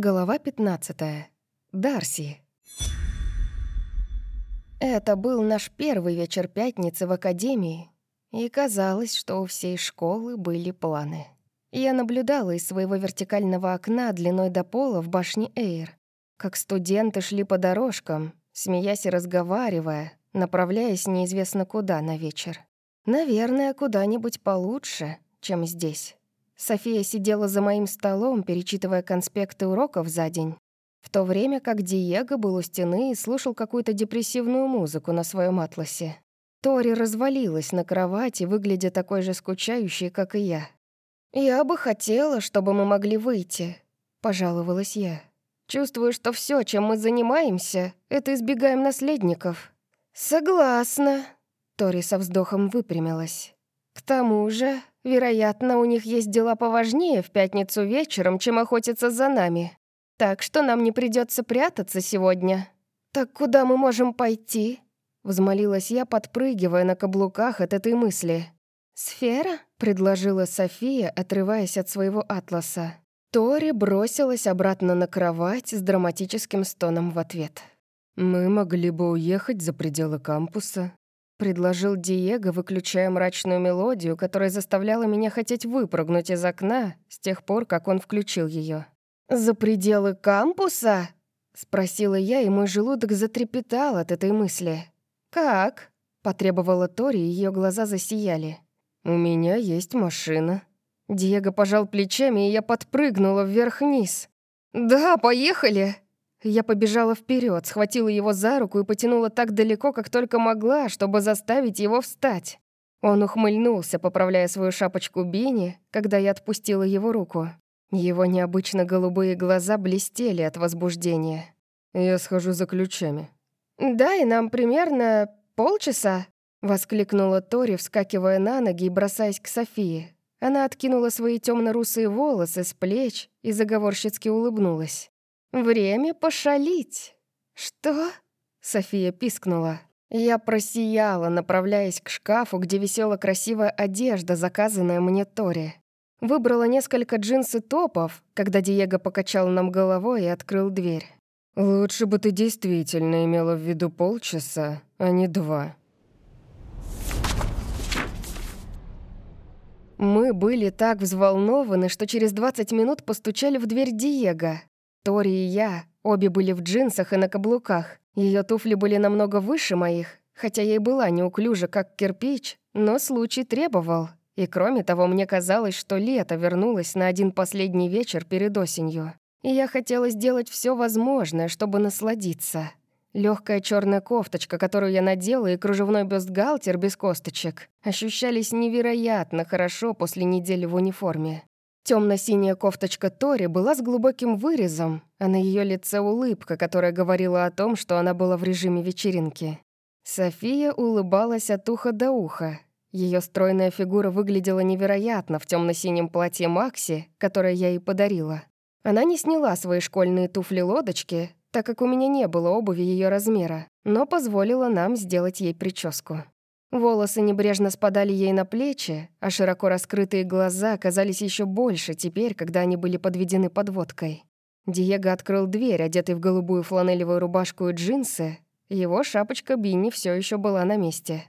Голова 15. Дарси. Это был наш первый вечер пятницы в академии, и казалось, что у всей школы были планы. Я наблюдала из своего вертикального окна длиной до пола в башне Эйр, как студенты шли по дорожкам, смеясь и разговаривая, направляясь неизвестно куда на вечер. Наверное, куда-нибудь получше, чем здесь. София сидела за моим столом, перечитывая конспекты уроков за день, в то время как Диего был у стены и слушал какую-то депрессивную музыку на своем атласе. Тори развалилась на кровати, выглядя такой же скучающей, как и я. «Я бы хотела, чтобы мы могли выйти», — пожаловалась я. «Чувствую, что все, чем мы занимаемся, это избегаем наследников». «Согласна», — Тори со вздохом выпрямилась. «К тому же, Вероятно, у них есть дела поважнее в пятницу вечером, чем охотиться за нами. Так что нам не придется прятаться сегодня. Так куда мы можем пойти?» Взмолилась я, подпрыгивая на каблуках от этой мысли. «Сфера?» — предложила София, отрываясь от своего атласа. Тори бросилась обратно на кровать с драматическим стоном в ответ. «Мы могли бы уехать за пределы кампуса предложил Диего, выключая мрачную мелодию, которая заставляла меня хотеть выпрыгнуть из окна с тех пор, как он включил ее. «За пределы кампуса?» — спросила я, и мой желудок затрепетал от этой мысли. «Как?» — потребовала Тори, и ее глаза засияли. «У меня есть машина». Диего пожал плечами, и я подпрыгнула вверх-вниз. «Да, поехали!» Я побежала вперед, схватила его за руку и потянула так далеко, как только могла, чтобы заставить его встать. Он ухмыльнулся, поправляя свою шапочку Бини, когда я отпустила его руку. Его необычно голубые глаза блестели от возбуждения. «Я схожу за ключами». «Дай нам примерно полчаса», — воскликнула Тори, вскакивая на ноги и бросаясь к Софии. Она откинула свои темно-русые волосы с плеч и заговорщицки улыбнулась. «Время пошалить». «Что?» — София пискнула. Я просияла, направляясь к шкафу, где висела красивая одежда, заказанная мне Тори. Выбрала несколько джинс и топов, когда Диего покачал нам головой и открыл дверь. «Лучше бы ты действительно имела в виду полчаса, а не два». Мы были так взволнованы, что через 20 минут постучали в дверь Диего. Тори и я обе были в джинсах и на каблуках. Ее туфли были намного выше моих, хотя ей была неуклюжа, как кирпич, но случай требовал. И кроме того, мне казалось, что лето вернулось на один последний вечер перед осенью. И я хотела сделать все возможное, чтобы насладиться. Легкая черная кофточка, которую я надела, и кружевной бюстгальтер без косточек ощущались невероятно хорошо после недели в униформе. Темно-синяя кофточка Тори была с глубоким вырезом, а на ее лице улыбка, которая говорила о том, что она была в режиме вечеринки. София улыбалась от уха до уха. Ее стройная фигура выглядела невероятно в темно-синем платье Макси, которое я ей подарила. Она не сняла свои школьные туфли-лодочки, так как у меня не было обуви ее размера, но позволила нам сделать ей прическу. Волосы небрежно спадали ей на плечи, а широко раскрытые глаза казались еще больше теперь, когда они были подведены подводкой. Диего открыл дверь, одетый в голубую фланелевую рубашку и джинсы. Его шапочка Бинни все еще была на месте.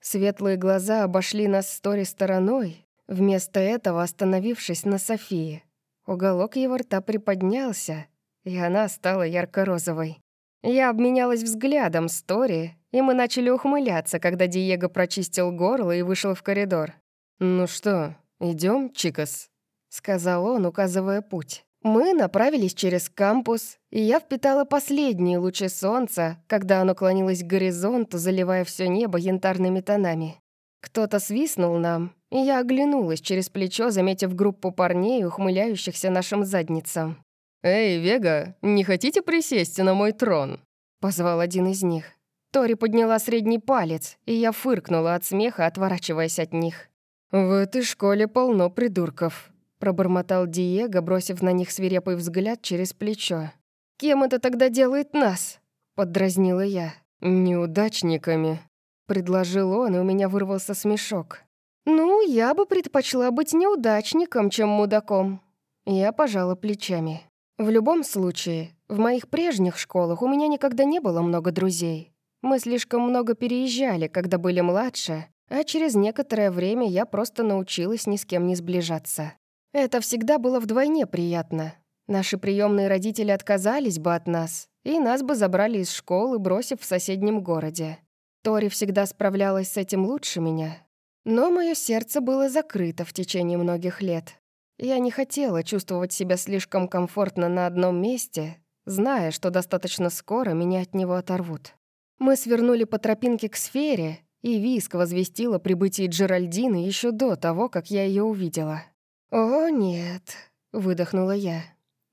Светлые глаза обошли нас с Тори стороной, вместо этого остановившись на Софии. Уголок его рта приподнялся, и она стала ярко-розовой. Я обменялась взглядом с Тори, и мы начали ухмыляться, когда Диего прочистил горло и вышел в коридор. «Ну что, идем, Чикас?» — сказал он, указывая путь. Мы направились через кампус, и я впитала последние лучи солнца, когда оно клонилось к горизонту, заливая все небо янтарными тонами. Кто-то свистнул нам, и я оглянулась через плечо, заметив группу парней, ухмыляющихся нашим задницам. «Эй, Вега, не хотите присесть на мой трон?» — позвал один из них. Тори подняла средний палец, и я фыркнула от смеха, отворачиваясь от них. «В этой школе полно придурков», — пробормотал Диего, бросив на них свирепый взгляд через плечо. «Кем это тогда делает нас?» — поддразнила я. «Неудачниками», — предложил он, и у меня вырвался смешок. «Ну, я бы предпочла быть неудачником, чем мудаком». Я пожала плечами. В любом случае, в моих прежних школах у меня никогда не было много друзей. Мы слишком много переезжали, когда были младше, а через некоторое время я просто научилась ни с кем не сближаться. Это всегда было вдвойне приятно. Наши приемные родители отказались бы от нас, и нас бы забрали из школы, бросив в соседнем городе. Тори всегда справлялась с этим лучше меня. Но мое сердце было закрыто в течение многих лет. Я не хотела чувствовать себя слишком комфортно на одном месте, зная, что достаточно скоро меня от него оторвут. Мы свернули по тропинке к сфере, и Виск возвестила прибытие Джеральдины еще до того, как я ее увидела. «О, нет», — выдохнула я.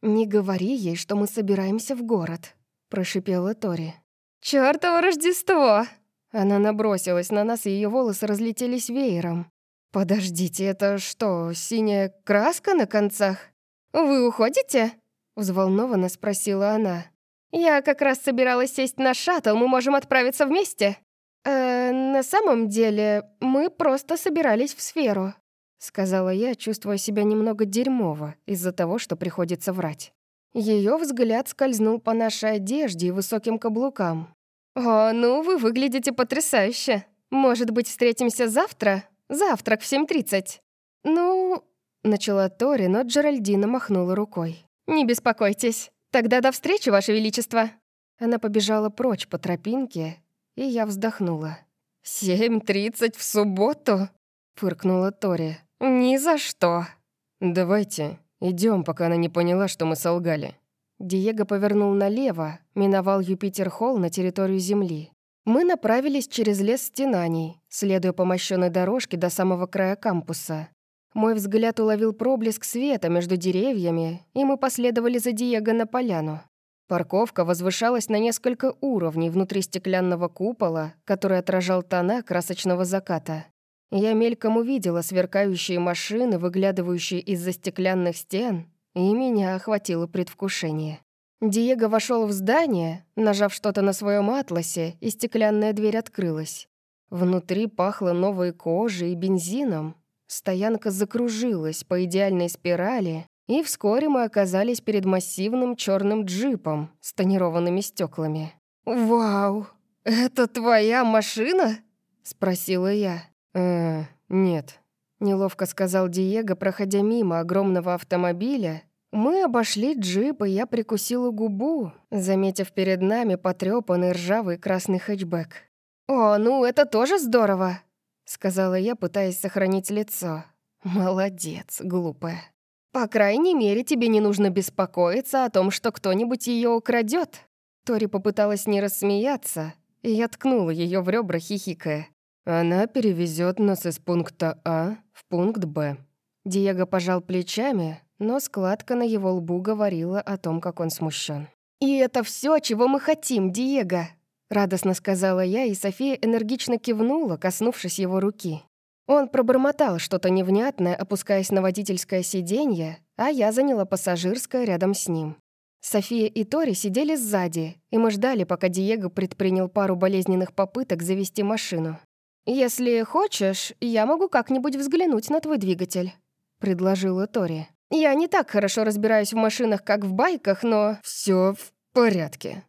«Не говори ей, что мы собираемся в город», — прошипела Тори. «Чёртово Рождество!» Она набросилась на нас, и ее волосы разлетелись веером. «Подождите, это что, синяя краска на концах? Вы уходите?» Взволнованно спросила она. «Я как раз собиралась сесть на шаттл, мы можем отправиться вместе?» «Э, на самом деле, мы просто собирались в сферу», сказала я, чувствуя себя немного дерьмово из-за того, что приходится врать. Ее взгляд скользнул по нашей одежде и высоким каблукам. «О, ну вы выглядите потрясающе. Может быть, встретимся завтра? Завтрак в 7.30». «Ну...» — начала Тори, но Джеральдина махнула рукой. «Не беспокойтесь. Тогда до встречи, Ваше Величество». Она побежала прочь по тропинке, и я вздохнула. «Семь тридцать в субботу?» — фыркнула Тори. «Ни за что». «Давайте, идем, пока она не поняла, что мы солгали». Диего повернул налево, миновал Юпитер-холл на территорию Земли. Мы направились через лес стенаний, следуя по мощенной дорожке до самого края кампуса. Мой взгляд уловил проблеск света между деревьями, и мы последовали за Диего на поляну. Парковка возвышалась на несколько уровней внутри стеклянного купола, который отражал тона красочного заката. Я мельком увидела сверкающие машины, выглядывающие из-за стеклянных стен, и меня охватило предвкушение. Диего вошел в здание, нажав что-то на своем атласе, и стеклянная дверь открылась. Внутри пахло новой кожей и бензином. Стоянка закружилась по идеальной спирали, и вскоре мы оказались перед массивным черным джипом с тонированными стеклами. «Вау! Это твоя машина?» — спросила я. «Э, нет», — неловко сказал Диего, проходя мимо огромного автомобиля, мы обошли джип, и я прикусила губу, заметив перед нами потрёпанный ржавый красный хэтчбэк. «О, ну это тоже здорово!» — сказала я, пытаясь сохранить лицо. «Молодец, глупая. По крайней мере, тебе не нужно беспокоиться о том, что кто-нибудь её украдёт». Тори попыталась не рассмеяться, и я ткнула её в ребра, хихикая. «Она перевезёт нас из пункта А в пункт Б». Диего пожал плечами, но складка на его лбу говорила о том, как он смущен. «И это все, чего мы хотим, Диего!» Радостно сказала я, и София энергично кивнула, коснувшись его руки. Он пробормотал что-то невнятное, опускаясь на водительское сиденье, а я заняла пассажирское рядом с ним. София и Тори сидели сзади, и мы ждали, пока Диего предпринял пару болезненных попыток завести машину. «Если хочешь, я могу как-нибудь взглянуть на твой двигатель», — предложила Тори. «Я не так хорошо разбираюсь в машинах, как в байках, но...» «Всё в порядке», —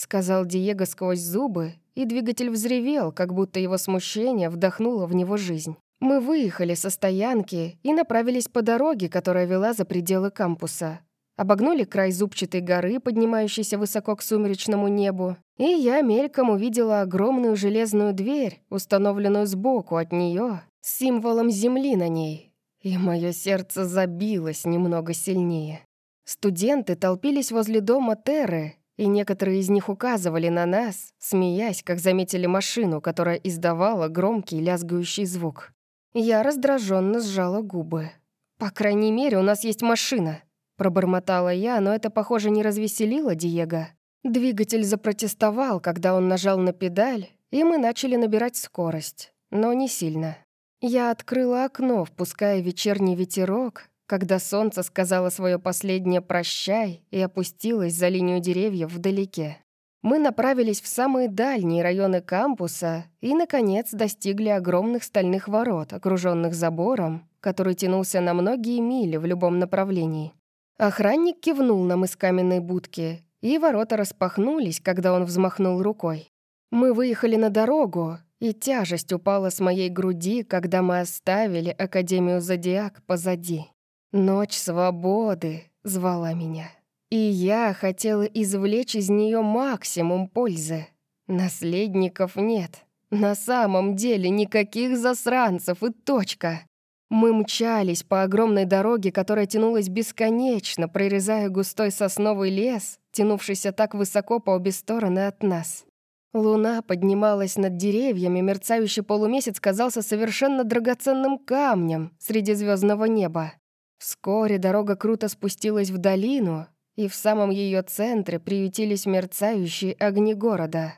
сказал Диего сквозь зубы, и двигатель взревел, как будто его смущение вдохнуло в него жизнь. Мы выехали со стоянки и направились по дороге, которая вела за пределы кампуса. Обогнули край зубчатой горы, поднимающейся высоко к сумеречному небу, и я мельком увидела огромную железную дверь, установленную сбоку от нее, с символом земли на ней, и мое сердце забилось немного сильнее. Студенты толпились возле дома Терры, и некоторые из них указывали на нас, смеясь, как заметили машину, которая издавала громкий лязгающий звук. Я раздраженно сжала губы. «По крайней мере, у нас есть машина», — пробормотала я, но это, похоже, не развеселило Диего. Двигатель запротестовал, когда он нажал на педаль, и мы начали набирать скорость, но не сильно. Я открыла окно, впуская вечерний ветерок, когда солнце сказало свое последнее «прощай» и опустилось за линию деревьев вдалеке. Мы направились в самые дальние районы кампуса и, наконец, достигли огромных стальных ворот, окруженных забором, который тянулся на многие мили в любом направлении. Охранник кивнул нам из каменной будки, и ворота распахнулись, когда он взмахнул рукой. Мы выехали на дорогу, и тяжесть упала с моей груди, когда мы оставили Академию Зодиак позади. Ночь свободы звала меня. И я хотела извлечь из нее максимум пользы. Наследников нет. На самом деле никаких засранцев и точка. Мы мчались по огромной дороге, которая тянулась бесконечно, прорезая густой сосновый лес, тянувшийся так высоко по обе стороны от нас. Луна поднималась над деревьями, мерцающий полумесяц казался совершенно драгоценным камнем среди звездного неба. Вскоре дорога круто спустилась в долину, и в самом ее центре приютились мерцающие огни города.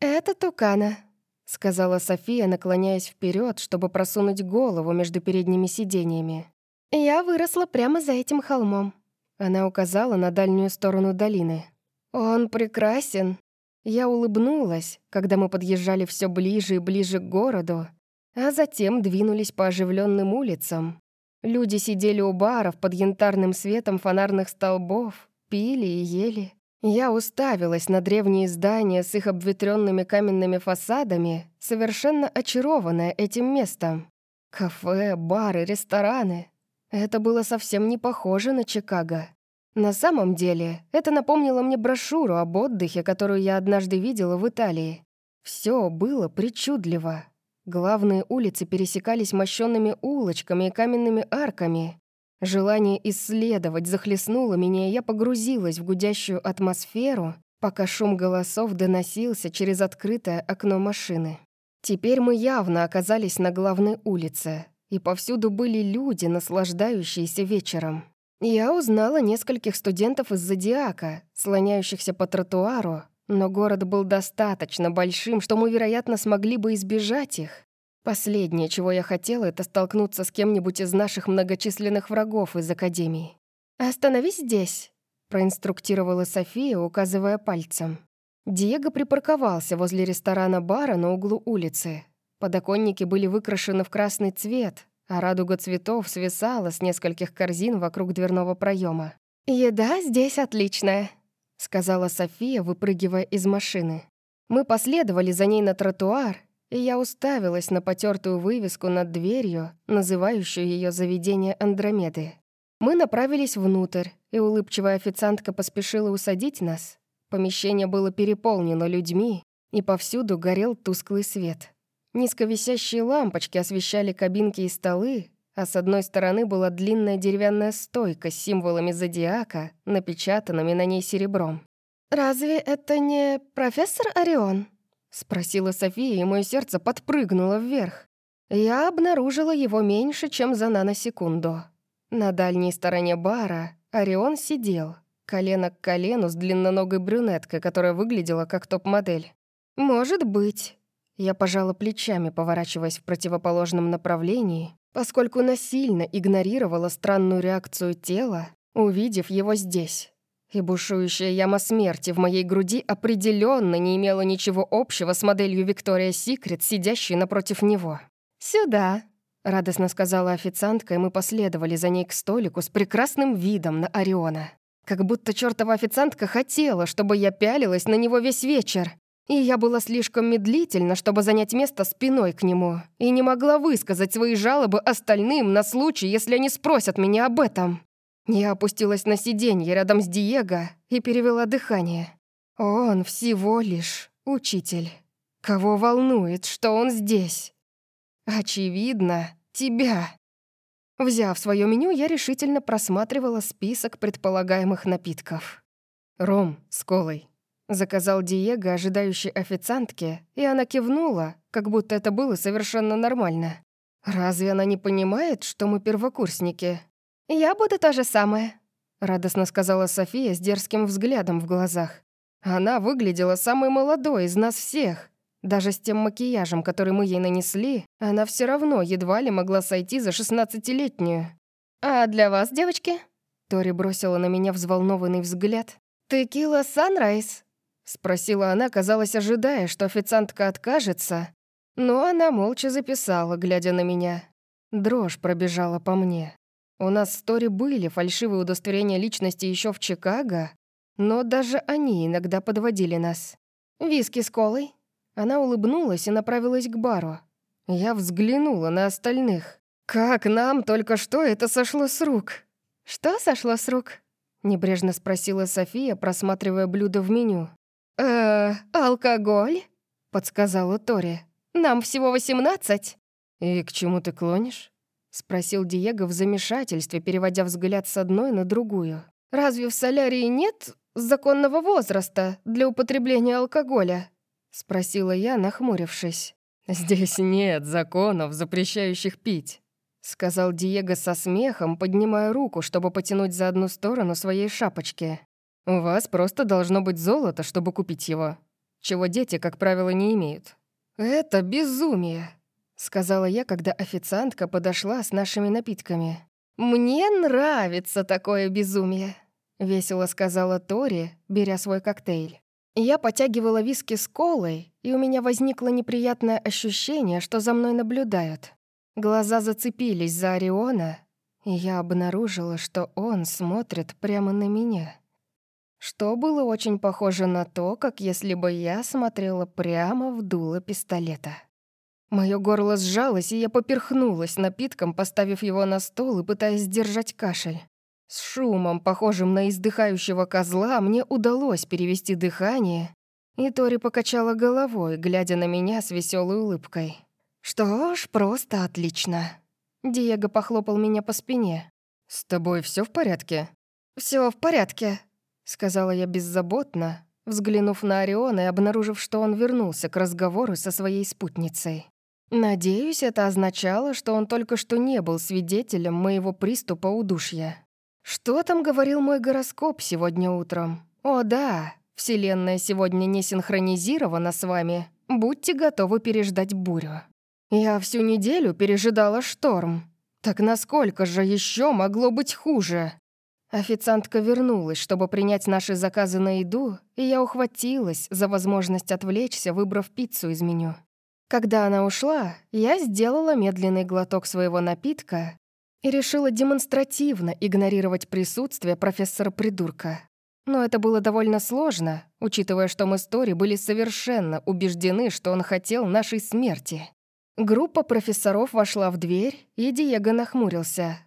«Это Тукана», — сказала София, наклоняясь вперед, чтобы просунуть голову между передними сиденьями. «Я выросла прямо за этим холмом». Она указала на дальнюю сторону долины. «Он прекрасен». Я улыбнулась, когда мы подъезжали все ближе и ближе к городу, а затем двинулись по оживленным улицам. Люди сидели у баров под янтарным светом фонарных столбов, пили и ели. Я уставилась на древние здания с их обветренными каменными фасадами, совершенно очарованная этим местом. Кафе, бары, рестораны. Это было совсем не похоже на Чикаго. На самом деле, это напомнило мне брошюру об отдыхе, которую я однажды видела в Италии. Все было причудливо. Главные улицы пересекались мощенными улочками и каменными арками. Желание исследовать захлестнуло меня, и я погрузилась в гудящую атмосферу, пока шум голосов доносился через открытое окно машины. Теперь мы явно оказались на главной улице, и повсюду были люди, наслаждающиеся вечером. Я узнала нескольких студентов из Зодиака, слоняющихся по тротуару, но город был достаточно большим, что мы, вероятно, смогли бы избежать их. Последнее, чего я хотела, это столкнуться с кем-нибудь из наших многочисленных врагов из Академии. «Остановись здесь», — проинструктировала София, указывая пальцем. Диего припарковался возле ресторана-бара на углу улицы. Подоконники были выкрашены в красный цвет, а радуга цветов свисала с нескольких корзин вокруг дверного проема. «Еда здесь отличная», — сказала София, выпрыгивая из машины. Мы последовали за ней на тротуар, и я уставилась на потертую вывеску над дверью, называющую ее заведение Андромеды. Мы направились внутрь, и улыбчивая официантка поспешила усадить нас. Помещение было переполнено людьми, и повсюду горел тусклый свет. Низковисящие лампочки освещали кабинки и столы, а с одной стороны была длинная деревянная стойка с символами зодиака, напечатанными на ней серебром. «Разве это не профессор Орион?» Спросила София, и мое сердце подпрыгнуло вверх. Я обнаружила его меньше, чем за наносекунду. На дальней стороне бара Орион сидел, колено к колену с длинноногой брюнеткой, которая выглядела как топ-модель. «Может быть». Я пожала плечами, поворачиваясь в противоположном направлении, поскольку насильно игнорировала странную реакцию тела, увидев его здесь. И бушующая яма смерти в моей груди определенно не имела ничего общего с моделью Виктория Секрет, сидящей напротив него. «Сюда», — радостно сказала официантка, и мы последовали за ней к столику с прекрасным видом на Ориона. Как будто чертова официантка хотела, чтобы я пялилась на него весь вечер. И я была слишком медлительна, чтобы занять место спиной к нему, и не могла высказать свои жалобы остальным на случай, если они спросят меня об этом. Я опустилась на сиденье рядом с Диего и перевела дыхание. Он всего лишь учитель. Кого волнует, что он здесь? Очевидно, тебя. Взяв свое меню, я решительно просматривала список предполагаемых напитков. «Ром с колой», — заказал Диего, ожидающий официантки, и она кивнула, как будто это было совершенно нормально. «Разве она не понимает, что мы первокурсники?» «Я буду то же самое», — радостно сказала София с дерзким взглядом в глазах. Она выглядела самой молодой из нас всех. Даже с тем макияжем, который мы ей нанесли, она все равно едва ли могла сойти за шестнадцатилетнюю. «А для вас, девочки?» Тори бросила на меня взволнованный взгляд. «Текила Санрайз?» Спросила она, казалось, ожидая, что официантка откажется. Но она молча записала, глядя на меня. Дрожь пробежала по мне. У нас в Тори были фальшивые удостоверения личности еще в Чикаго, но даже они иногда подводили нас. «Виски с колой?» Она улыбнулась и направилась к бару. Я взглянула на остальных. «Как нам только что это сошло с рук?» «Что сошло с рук?» Небрежно спросила София, просматривая блюдо в меню. «Э, алкоголь?» Подсказала Тори. «Нам всего восемнадцать». «И к чему ты клонишь?» Спросил Диего в замешательстве, переводя взгляд с одной на другую. «Разве в солярии нет законного возраста для употребления алкоголя?» Спросила я, нахмурившись. «Здесь нет законов, запрещающих пить», сказал Диего со смехом, поднимая руку, чтобы потянуть за одну сторону своей шапочки. «У вас просто должно быть золото, чтобы купить его, чего дети, как правило, не имеют». «Это безумие», — сказала я, когда официантка подошла с нашими напитками. «Мне нравится такое безумие», — весело сказала Тори, беря свой коктейль. Я потягивала виски с колой, и у меня возникло неприятное ощущение, что за мной наблюдают. Глаза зацепились за Ориона, и я обнаружила, что он смотрит прямо на меня. Что было очень похоже на то, как если бы я смотрела прямо в дуло пистолета. Моё горло сжалось, и я поперхнулась напитком, поставив его на стол и пытаясь сдержать кашель. С шумом, похожим на издыхающего козла, мне удалось перевести дыхание, и Тори покачала головой, глядя на меня с веселой улыбкой. «Что ж, просто отлично». Диего похлопал меня по спине. «С тобой все в порядке?» Все в порядке», — сказала я беззаботно, взглянув на Ориона и обнаружив, что он вернулся к разговору со своей спутницей. Надеюсь, это означало, что он только что не был свидетелем моего приступа удушья. Что там говорил мой гороскоп сегодня утром? О да, Вселенная сегодня не синхронизирована с вами. Будьте готовы переждать бурю. Я всю неделю пережидала шторм. Так насколько же еще могло быть хуже? Официантка вернулась, чтобы принять наши заказы на еду, и я ухватилась за возможность отвлечься, выбрав пиццу из меню. Когда она ушла, я сделала медленный глоток своего напитка и решила демонстративно игнорировать присутствие профессора-придурка. Но это было довольно сложно, учитывая, что мы с Тори были совершенно убеждены, что он хотел нашей смерти. Группа профессоров вошла в дверь, и Диего нахмурился.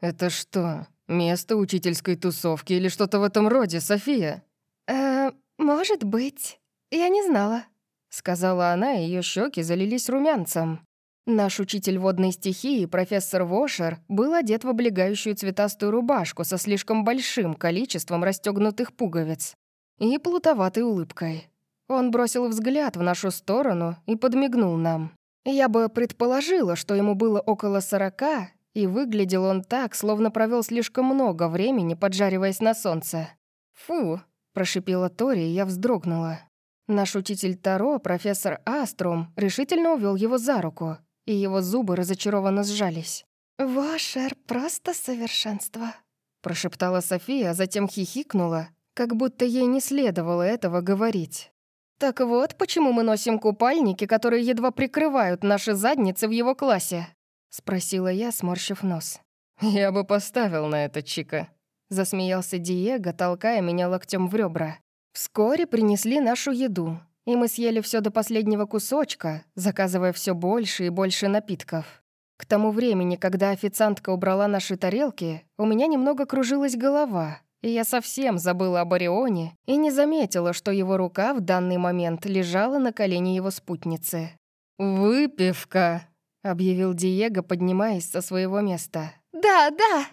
«Это что, место учительской тусовки или что-то в этом роде, София?» «Э, может быть. Я не знала», — сказала она, и ее щеки залились румянцем. Наш учитель водной стихии, профессор Вошер, был одет в облегающую цветастую рубашку со слишком большим количеством расстегнутых пуговиц и плутоватой улыбкой. Он бросил взгляд в нашу сторону и подмигнул нам. Я бы предположила, что ему было около сорока, и выглядел он так, словно провел слишком много времени, поджариваясь на солнце. «Фу!» – прошипела Тори, и я вздрогнула. Наш учитель Таро, профессор Аструм, решительно увел его за руку, и его зубы разочарованно сжались. «Вашер просто совершенство», — прошептала София, а затем хихикнула, как будто ей не следовало этого говорить. «Так вот, почему мы носим купальники, которые едва прикрывают наши задницы в его классе?» — спросила я, сморщив нос. «Я бы поставил на это, Чика», — засмеялся Диего, толкая меня локтем в ребра. Вскоре принесли нашу еду, и мы съели все до последнего кусочка, заказывая все больше и больше напитков. К тому времени, когда официантка убрала наши тарелки, у меня немного кружилась голова, и я совсем забыла об Орионе и не заметила, что его рука в данный момент лежала на колене его спутницы. «Выпивка!» — объявил Диего, поднимаясь со своего места. «Да, да!»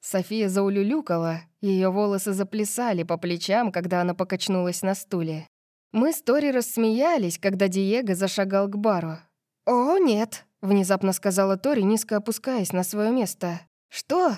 София заулюлюкала, ее волосы заплясали по плечам, когда она покачнулась на стуле. Мы с Тори рассмеялись, когда Диего зашагал к бару. «О, нет», — внезапно сказала Тори, низко опускаясь на свое место. «Что?»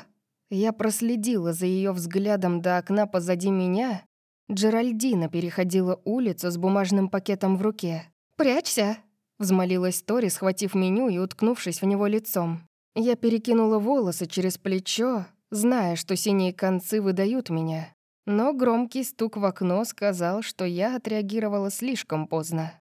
Я проследила за ее взглядом до окна позади меня. Джеральдина переходила улицу с бумажным пакетом в руке. «Прячься!» — взмолилась Тори, схватив меню и уткнувшись в него лицом. Я перекинула волосы через плечо, зная, что синие концы выдают меня. Но громкий стук в окно сказал, что я отреагировала слишком поздно.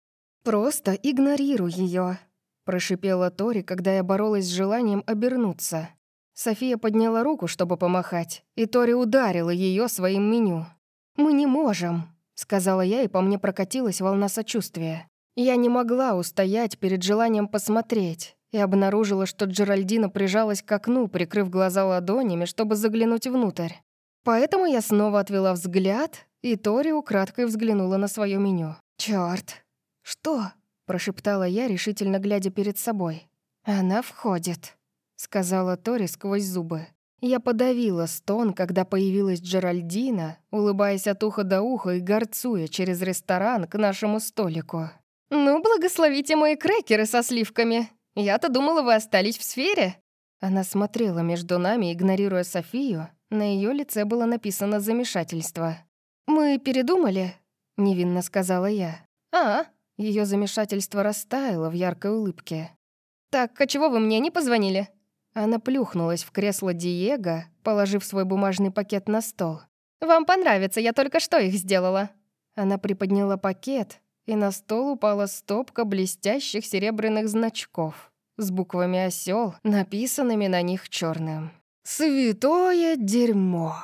«Просто игнорируй ее, прошипела Тори, когда я боролась с желанием обернуться. София подняла руку, чтобы помахать, и Тори ударила ее своим меню. «Мы не можем», — сказала я, и по мне прокатилась волна сочувствия. Я не могла устоять перед желанием посмотреть и обнаружила, что Джеральдина прижалась к окну, прикрыв глаза ладонями, чтобы заглянуть внутрь. Поэтому я снова отвела взгляд, и Тори украдкой взглянула на свое меню. «Чёрт!» «Что?» — прошептала я, решительно глядя перед собой. «Она входит», — сказала Тори сквозь зубы. Я подавила стон, когда появилась Джеральдина, улыбаясь от уха до уха и горцуя через ресторан к нашему столику. «Ну, благословите мои крекеры со сливками. Я-то думала, вы остались в сфере». Она смотрела между нами, игнорируя Софию. На ее лице было написано замешательство. «Мы передумали», — невинно сказала я. «А?» Ее замешательство растаяло в яркой улыбке. «Так, а чего вы мне не позвонили?» Она плюхнулась в кресло Диего, положив свой бумажный пакет на стол. «Вам понравится, я только что их сделала». Она приподняла пакет, и на стол упала стопка блестящих серебряных значков с буквами осел, написанными на них черным. «Святое дерьмо!»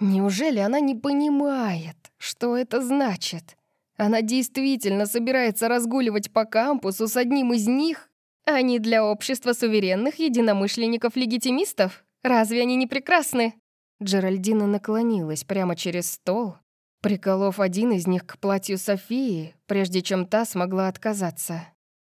Неужели она не понимает, что это значит? Она действительно собирается разгуливать по кампусу с одним из них? Не для общества суверенных единомышленников-легитимистов? Разве они не прекрасны? Джеральдина наклонилась прямо через стол, приколов один из них к платью Софии, прежде чем та смогла отказаться.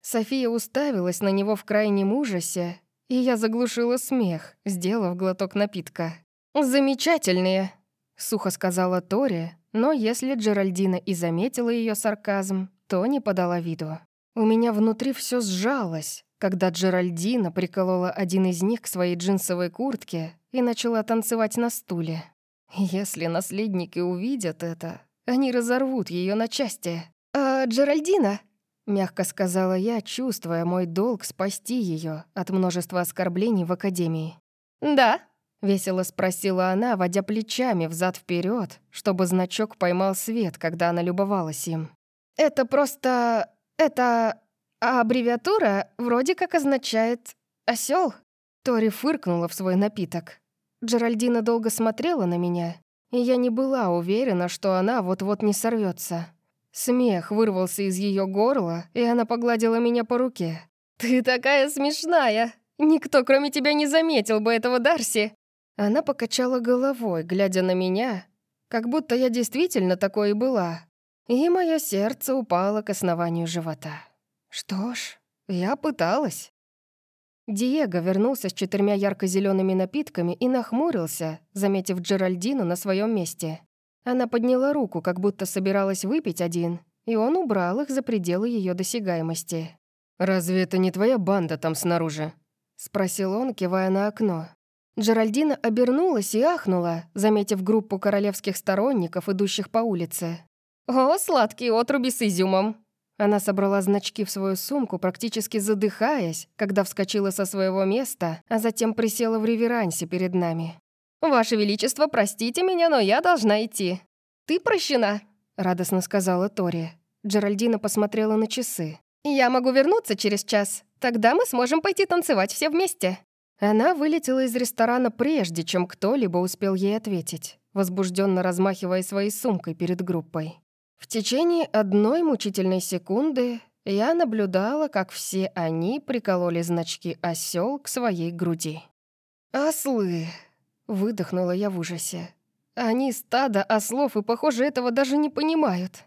София уставилась на него в крайнем ужасе, и я заглушила смех, сделав глоток напитка. «Замечательные», — сухо сказала Тори, но если Джеральдина и заметила ее сарказм, то не подала виду. У меня внутри все сжалось, когда Джеральдина приколола один из них к своей джинсовой куртке и начала танцевать на стуле. Если наследники увидят это, они разорвут ее на части. «А Джеральдина?» — мягко сказала я, чувствуя мой долг спасти ее от множества оскорблений в Академии. «Да», Весело спросила она, водя плечами взад вперед, чтобы значок поймал свет, когда она любовалась им. «Это просто... это... Аббревиатура вроде как означает осел. Тори фыркнула в свой напиток. Джеральдина долго смотрела на меня, и я не была уверена, что она вот-вот не сорвется. Смех вырвался из ее горла, и она погладила меня по руке. «Ты такая смешная! Никто, кроме тебя, не заметил бы этого, Дарси!» Она покачала головой, глядя на меня, как будто я действительно такой и была. И мое сердце упало к основанию живота. Что ж, я пыталась. Диего вернулся с четырьмя ярко зелеными напитками и нахмурился, заметив Джеральдину на своем месте. Она подняла руку, как будто собиралась выпить один, и он убрал их за пределы ее досягаемости. «Разве это не твоя банда там снаружи?» — спросил он, кивая на окно. Джеральдина обернулась и ахнула, заметив группу королевских сторонников, идущих по улице. «О, сладкие отруби с изюмом!» Она собрала значки в свою сумку, практически задыхаясь, когда вскочила со своего места, а затем присела в реверансе перед нами. «Ваше Величество, простите меня, но я должна идти». «Ты прощена», — радостно сказала Тори. Джеральдина посмотрела на часы. «Я могу вернуться через час. Тогда мы сможем пойти танцевать все вместе». Она вылетела из ресторана прежде, чем кто-либо успел ей ответить, возбужденно размахивая своей сумкой перед группой. В течение одной мучительной секунды я наблюдала, как все они прикололи значки осел к своей груди. «Ослы!» — выдохнула я в ужасе. «Они стадо ослов и, похоже, этого даже не понимают.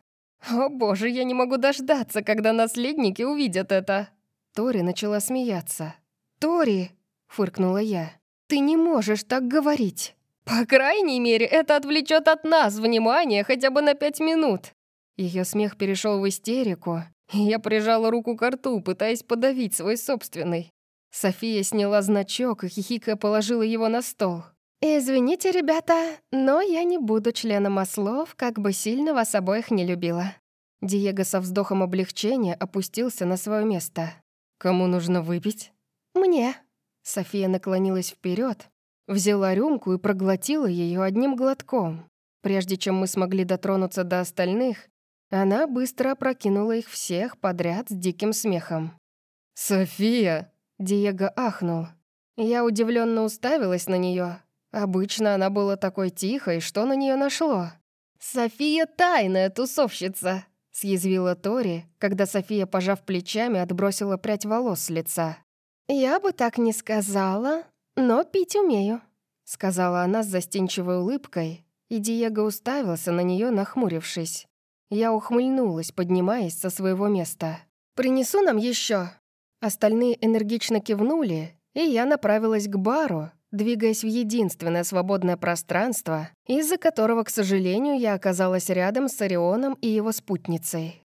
О боже, я не могу дождаться, когда наследники увидят это!» Тори начала смеяться. «Тори!» — фыркнула я. «Ты не можешь так говорить!» «По крайней мере, это отвлечет от нас внимание хотя бы на пять минут!» Ее смех перешел в истерику, и я прижала руку к рту, пытаясь подавить свой собственный. София сняла значок и хихикая положила его на стол. «Извините, ребята, но я не буду членом ослов, как бы сильно вас обоих не любила». Диего со вздохом облегчения опустился на свое место. «Кому нужно выпить?» «Мне», София наклонилась вперед, взяла рюмку и проглотила ее одним глотком. Прежде чем мы смогли дотронуться до остальных, она быстро опрокинула их всех подряд с диким смехом. «София!» — Диего ахнул. Я удивленно уставилась на нее. Обычно она была такой тихой, что на нее нашло. «София тайная тусовщица!» — съязвила Тори, когда София, пожав плечами, отбросила прядь волос с лица. «Я бы так не сказала, но пить умею», — сказала она с застенчивой улыбкой, и Диего уставился на нее, нахмурившись. Я ухмыльнулась, поднимаясь со своего места. «Принесу нам еще. Остальные энергично кивнули, и я направилась к бару, двигаясь в единственное свободное пространство, из-за которого, к сожалению, я оказалась рядом с Орионом и его спутницей.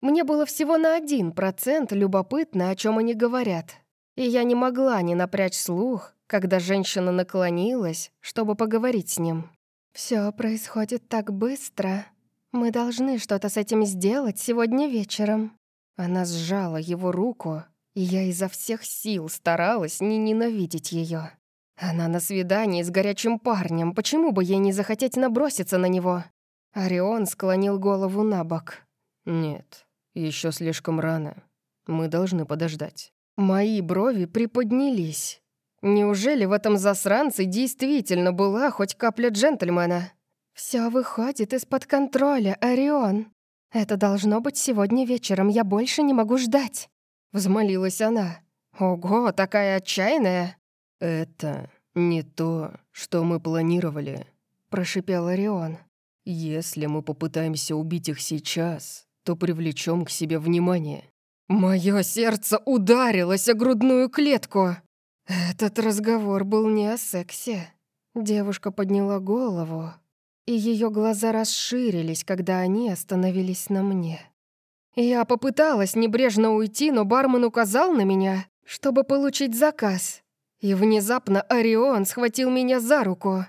Мне было всего на один процент любопытно, о чем они говорят, и я не могла не напрячь слух, когда женщина наклонилась, чтобы поговорить с ним. Все происходит так быстро. Мы должны что-то с этим сделать сегодня вечером». Она сжала его руку, и я изо всех сил старалась не ненавидеть ее. Она на свидании с горячим парнем, почему бы ей не захотеть наброситься на него? Орион склонил голову на бок. «Нет, еще слишком рано. Мы должны подождать». Мои брови приподнялись. Неужели в этом засранце действительно была хоть капля джентльмена? Все выходит из-под контроля, Орион. Это должно быть сегодня вечером, я больше не могу ждать. Взмолилась она. Ого, такая отчаянная. «Это не то, что мы планировали», — прошипел Орион. «Если мы попытаемся убить их сейчас, то привлечем к себе внимание». Мое сердце ударилось о грудную клетку. Этот разговор был не о сексе. Девушка подняла голову, и ее глаза расширились, когда они остановились на мне. Я попыталась небрежно уйти, но бармен указал на меня, чтобы получить заказ. И внезапно Орион схватил меня за руку.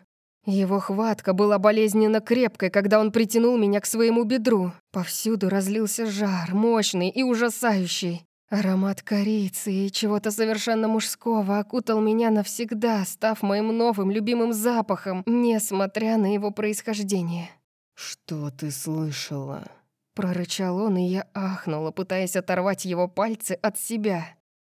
Его хватка была болезненно крепкой, когда он притянул меня к своему бедру. Повсюду разлился жар, мощный и ужасающий. Аромат корицы и чего-то совершенно мужского окутал меня навсегда, став моим новым любимым запахом, несмотря на его происхождение. «Что ты слышала?» Прорычал он, и я ахнула, пытаясь оторвать его пальцы от себя.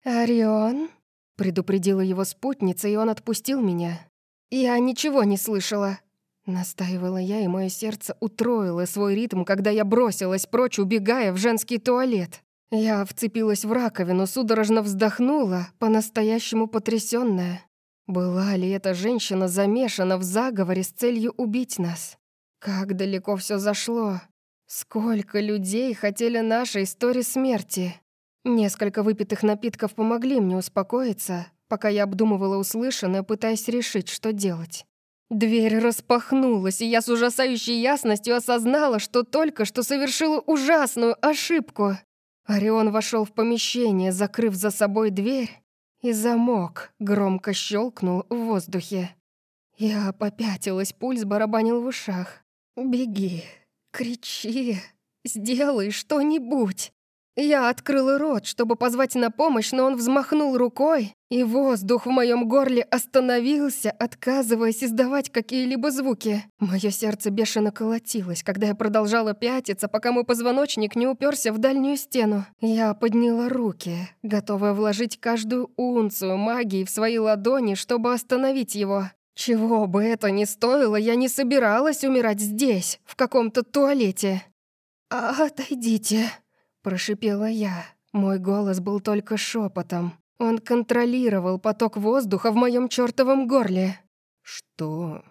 «Орион?» Предупредила его спутница, и он отпустил меня. «Я ничего не слышала», — настаивала я, и мое сердце утроило свой ритм, когда я бросилась прочь, убегая в женский туалет. Я вцепилась в раковину, судорожно вздохнула, по-настоящему потрясённая. Была ли эта женщина замешана в заговоре с целью убить нас? Как далеко все зашло? Сколько людей хотели нашей истории смерти? Несколько выпитых напитков помогли мне успокоиться, пока я обдумывала услышанное, пытаясь решить, что делать. Дверь распахнулась, и я с ужасающей ясностью осознала, что только что совершила ужасную ошибку. Орион вошел в помещение, закрыв за собой дверь, и замок громко щелкнул в воздухе. Я попятилась, пульс барабанил в ушах. «Беги, кричи, сделай что-нибудь!» Я открыла рот, чтобы позвать на помощь, но он взмахнул рукой, и воздух в моем горле остановился, отказываясь издавать какие-либо звуки. Мое сердце бешено колотилось, когда я продолжала пятиться, пока мой позвоночник не уперся в дальнюю стену. Я подняла руки, готовая вложить каждую унцию магии в свои ладони, чтобы остановить его. Чего бы это ни стоило, я не собиралась умирать здесь, в каком-то туалете. «А, «Отойдите», Прошипела я. Мой голос был только шепотом. Он контролировал поток воздуха в моем чертовом горле. «Что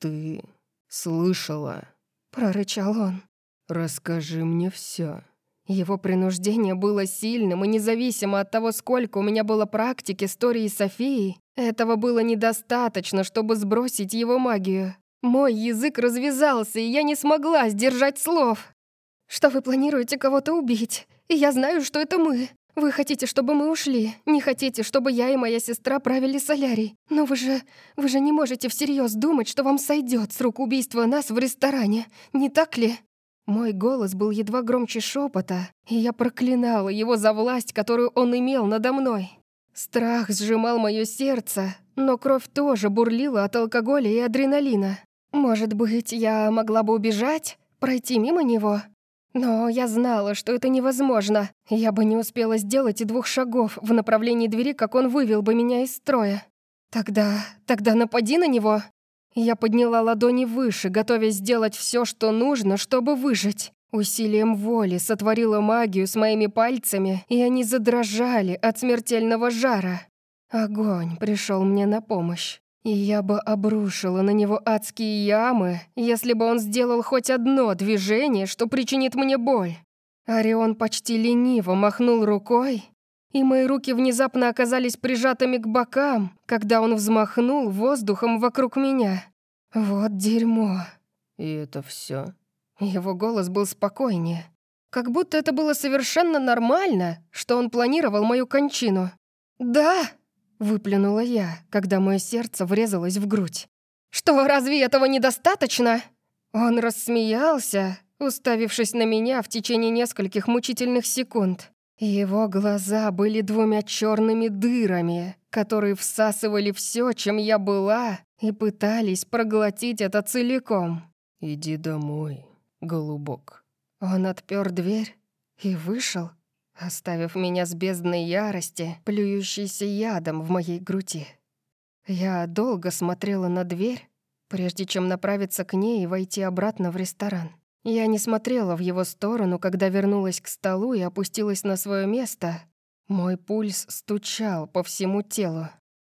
ты слышала?» Прорычал он. «Расскажи мне все. Его принуждение было сильным, и независимо от того, сколько у меня было практики с Торией Софией, этого было недостаточно, чтобы сбросить его магию. Мой язык развязался, и я не смогла сдержать слов что вы планируете кого-то убить, и я знаю, что это мы. Вы хотите, чтобы мы ушли, не хотите, чтобы я и моя сестра правили солярий. Но вы же... вы же не можете всерьез думать, что вам сойдет с рук убийства нас в ресторане, не так ли?» Мой голос был едва громче шепота, и я проклинала его за власть, которую он имел надо мной. Страх сжимал мое сердце, но кровь тоже бурлила от алкоголя и адреналина. Может быть, я могла бы убежать, пройти мимо него, Но я знала, что это невозможно. Я бы не успела сделать и двух шагов в направлении двери, как он вывел бы меня из строя. Тогда... тогда напади на него. Я подняла ладони выше, готовясь сделать все, что нужно, чтобы выжить. Усилием воли сотворила магию с моими пальцами, и они задрожали от смертельного жара. Огонь пришел мне на помощь. И я бы обрушила на него адские ямы, если бы он сделал хоть одно движение, что причинит мне боль. Орион почти лениво махнул рукой, и мои руки внезапно оказались прижатыми к бокам, когда он взмахнул воздухом вокруг меня. Вот дерьмо. «И это все? Его голос был спокойнее. Как будто это было совершенно нормально, что он планировал мою кончину. «Да!» Выплюнула я, когда мое сердце врезалось в грудь. «Что, разве этого недостаточно?» Он рассмеялся, уставившись на меня в течение нескольких мучительных секунд. Его глаза были двумя черными дырами, которые всасывали все, чем я была, и пытались проглотить это целиком. «Иди домой, голубок». Он отпер дверь и вышел, оставив меня с бездной ярости, плюющейся ядом в моей груди. Я долго смотрела на дверь, прежде чем направиться к ней и войти обратно в ресторан. Я не смотрела в его сторону, когда вернулась к столу и опустилась на свое место. Мой пульс стучал по всему телу.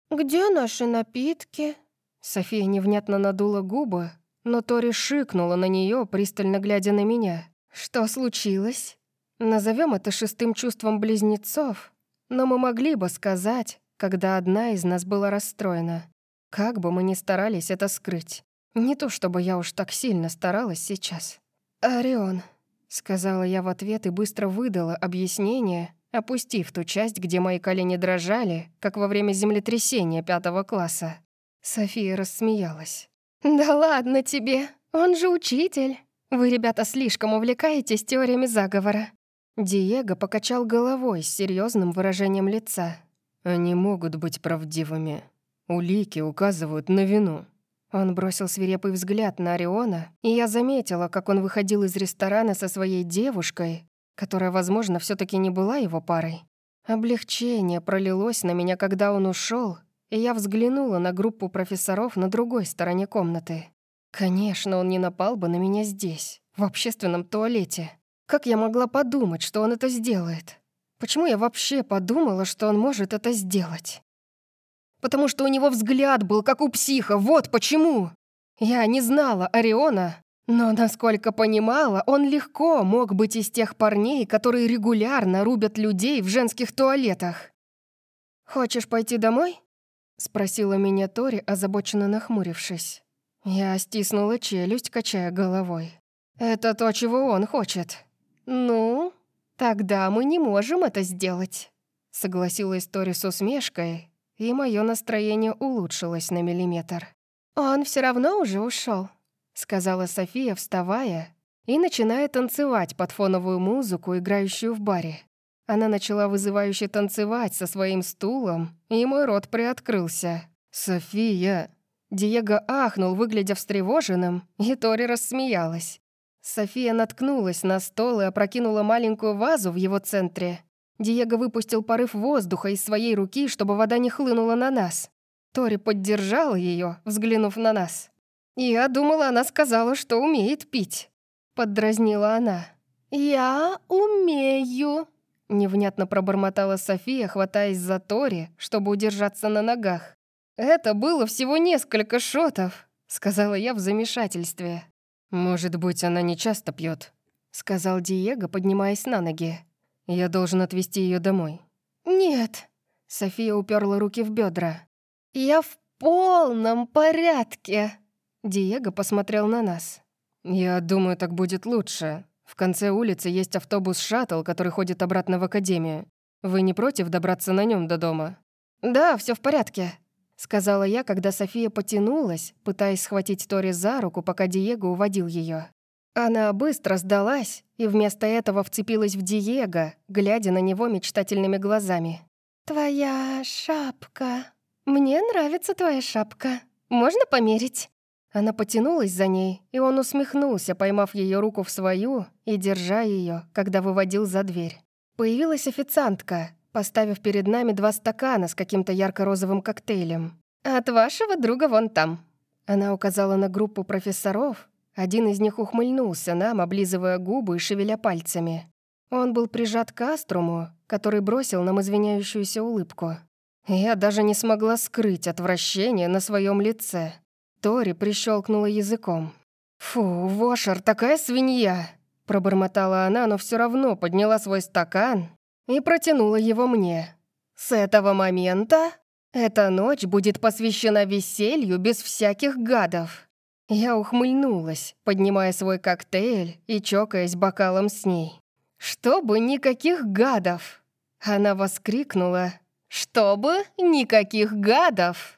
«Где наши напитки?» София невнятно надула губы, но Тори шикнула на нее, пристально глядя на меня. «Что случилось?» Назовем это шестым чувством близнецов, но мы могли бы сказать, когда одна из нас была расстроена. Как бы мы ни старались это скрыть. Не то чтобы я уж так сильно старалась сейчас. «Орион», — сказала я в ответ и быстро выдала объяснение, опустив ту часть, где мои колени дрожали, как во время землетрясения пятого класса. София рассмеялась. «Да ладно тебе, он же учитель. Вы, ребята, слишком увлекаетесь теориями заговора. Диего покачал головой с серьезным выражением лица. «Они могут быть правдивыми. Улики указывают на вину». Он бросил свирепый взгляд на Ориона, и я заметила, как он выходил из ресторана со своей девушкой, которая, возможно, все таки не была его парой. Облегчение пролилось на меня, когда он ушел, и я взглянула на группу профессоров на другой стороне комнаты. Конечно, он не напал бы на меня здесь, в общественном туалете. Как я могла подумать, что он это сделает? Почему я вообще подумала, что он может это сделать? Потому что у него взгляд был как у психа, вот почему. Я не знала Ориона, но, насколько понимала, он легко мог быть из тех парней, которые регулярно рубят людей в женских туалетах. «Хочешь пойти домой?» — спросила меня Тори, озабоченно нахмурившись. Я стиснула челюсть, качая головой. «Это то, чего он хочет. «Ну, тогда мы не можем это сделать», — согласилась Тори с усмешкой, и мое настроение улучшилось на миллиметр. «Он все равно уже ушел, сказала София, вставая и начиная танцевать под фоновую музыку, играющую в баре. Она начала вызывающе танцевать со своим стулом, и мой рот приоткрылся. «София!» Диего ахнул, выглядя встревоженным, и Тори рассмеялась. София наткнулась на стол и опрокинула маленькую вазу в его центре. Диего выпустил порыв воздуха из своей руки, чтобы вода не хлынула на нас. Тори поддержала ее, взглянув на нас. «Я думала, она сказала, что умеет пить», — поддразнила она. «Я умею», — невнятно пробормотала София, хватаясь за Тори, чтобы удержаться на ногах. «Это было всего несколько шотов», — сказала я в замешательстве. «Может быть, она не часто пьет, сказал Диего, поднимаясь на ноги. «Я должен отвезти ее домой». «Нет», — София уперла руки в бедра. «Я в полном порядке». Диего посмотрел на нас. «Я думаю, так будет лучше. В конце улицы есть автобус-шаттл, который ходит обратно в академию. Вы не против добраться на нем до дома?» «Да, все в порядке», сказала я, когда София потянулась, пытаясь схватить Тори за руку, пока Диего уводил ее. Она быстро сдалась и вместо этого вцепилась в Диего, глядя на него мечтательными глазами. «Твоя шапка. Мне нравится твоя шапка. Можно померить?» Она потянулась за ней, и он усмехнулся, поймав ее руку в свою и держа ее, когда выводил за дверь. Появилась официантка, поставив перед нами два стакана с каким-то ярко-розовым коктейлем. «От вашего друга вон там». Она указала на группу профессоров. Один из них ухмыльнулся нам, облизывая губы и шевеля пальцами. Он был прижат к аструму, который бросил нам извиняющуюся улыбку. Я даже не смогла скрыть отвращение на своем лице. Тори прищелкнула языком. «Фу, Вошер, такая свинья!» Пробормотала она, но все равно подняла свой стакан и протянула его мне. «С этого момента эта ночь будет посвящена веселью без всяких гадов». Я ухмыльнулась, поднимая свой коктейль и чокаясь бокалом с ней. «Чтобы никаких гадов!» Она воскликнула. «Чтобы никаких гадов!»